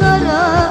kara